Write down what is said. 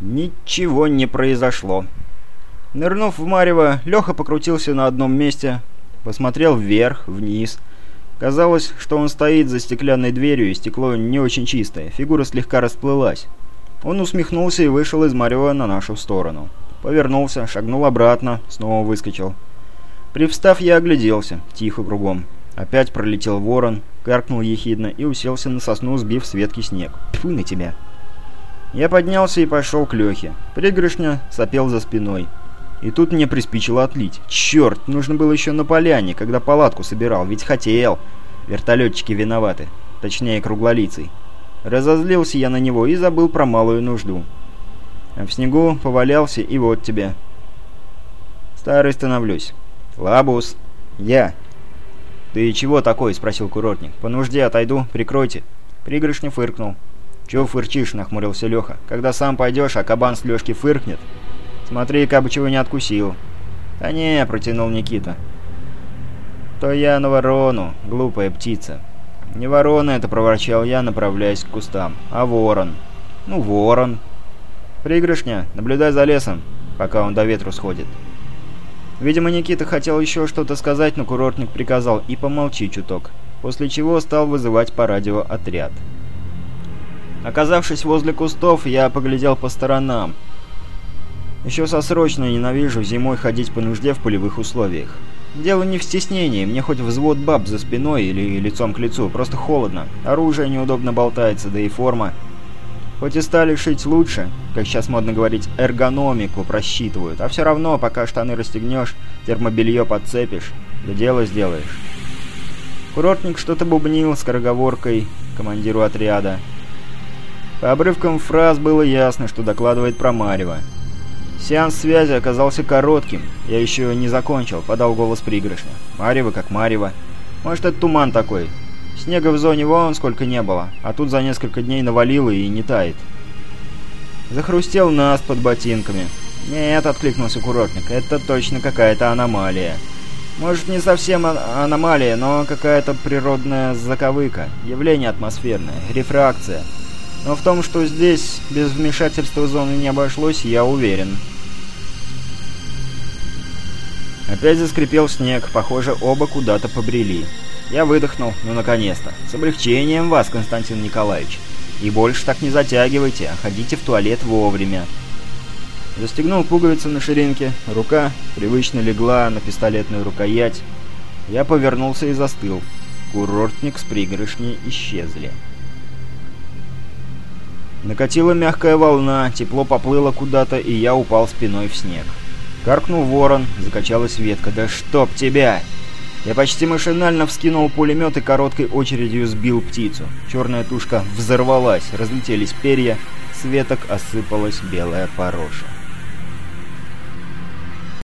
Ничего не произошло. Нырнув в марево, Леха покрутился на одном месте, посмотрел вверх, вниз. Казалось, что он стоит за стеклянной дверью, и стекло не очень чистое, фигура слегка расплылась. Он усмехнулся и вышел из марева на нашу сторону. Повернулся, шагнул обратно, снова выскочил. Привстав, я огляделся, тихо кругом. Опять пролетел ворон, каркнул ехидно и уселся на сосну, сбив с ветки снег. Тьфу на тебя! Я поднялся и пошел к Лехе. Пригоршня сопел за спиной. И тут мне приспичило отлить. Черт, нужно было еще на поляне, когда палатку собирал, ведь хотел. Вертолетчики виноваты. Точнее, круглолицый. Разозлился я на него и забыл про малую нужду. А в снегу повалялся, и вот тебе. Старый становлюсь. Лабус. Я. «Ты чего такой?» — спросил курортник. «По нужде отойду, прикройте». Пригоршня фыркнул. «Чего фырчишь?» — нахмурился Леха. «Когда сам пойдешь, а кабан с Лешки фыркнет, смотри, как бы чего не откусил». «Да не», — протянул Никита. «То я на ворону, глупая птица». «Не ворона это», — проворчал я, направляясь к кустам, — «а ворон». «Ну, ворон». «Пригрышня, наблюдай за лесом, пока он до ветру сходит». Видимо, Никита хотел еще что-то сказать, но курортник приказал «и помолчи чуток», после чего стал вызывать по радио отряд. Оказавшись возле кустов, я поглядел по сторонам. Еще сосрочно ненавижу зимой ходить по нужде в полевых условиях. Дело не в стеснении, мне хоть взвод баб за спиной или лицом к лицу, просто холодно. Оружие неудобно болтается, да и форма. Хоть и стали шить лучше, как сейчас модно говорить, эргономику просчитывают, а все равно, пока штаны расстегнешь, термобелье подцепишь, да дело сделаешь. Курортник что-то бубнил скороговоркой командиру отряда. По обрывкам фраз было ясно, что докладывает про Марева. Сеанс связи оказался коротким. Я еще не закончил, подал голос пригоршня. Марева как Марева. Может, это туман такой. Снега в зоне вон сколько не было, а тут за несколько дней навалило и не тает. Захрустел нас под ботинками. «Нет», — откликнулся курортник, — «это точно какая-то аномалия». Может, не совсем аномалия, но какая-то природная заковыка, явление атмосферное, рефракция. Но в том, что здесь без вмешательства зоны не обошлось, я уверен. Опять заскрипел снег, похоже, оба куда-то побрели. Я выдохнул, ну наконец-то. С облегчением вас, Константин Николаевич. И больше так не затягивайте, а ходите в туалет вовремя. Застегнул пуговицу на ширинке, рука привычно легла на пистолетную рукоять. Я повернулся и застыл. Курортник с пригоршней исчезли. Накатила мягкая волна, тепло поплыло куда-то, и я упал спиной в снег. Каркнул ворон, закачалась ветка. «Да чтоб тебя!» Я почти машинально вскинул пулемет и короткой очередью сбил птицу. Черная тушка взорвалась, разлетелись перья, с веток осыпалась белая пороша.